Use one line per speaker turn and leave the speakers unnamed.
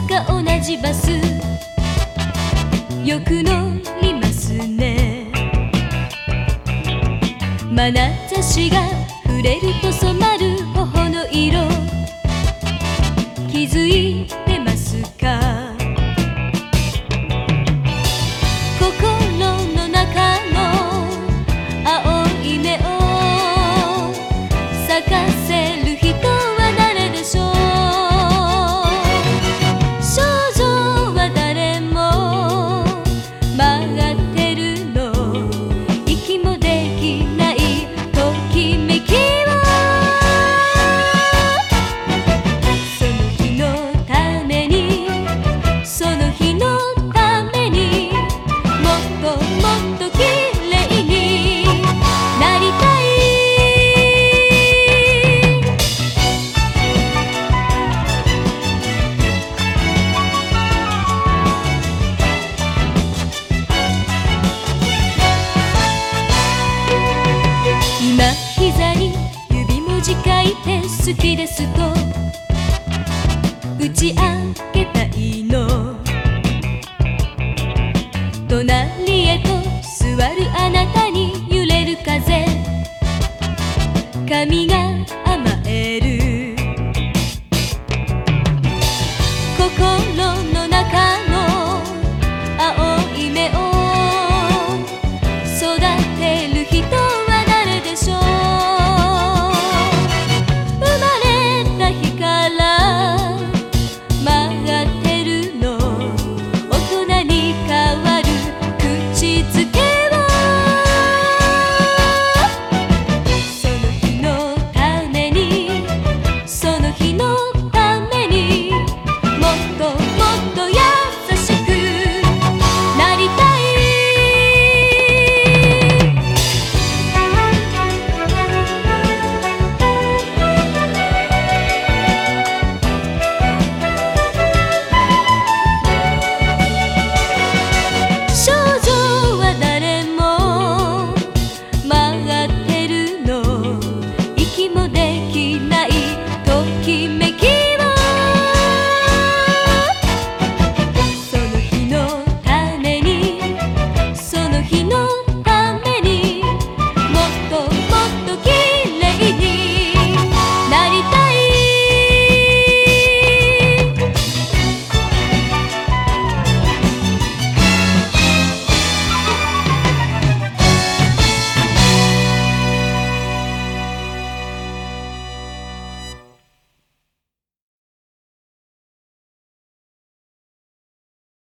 つか同じバス。よく乗りますね。眼差しが触れると染まる。好きですと打ち明け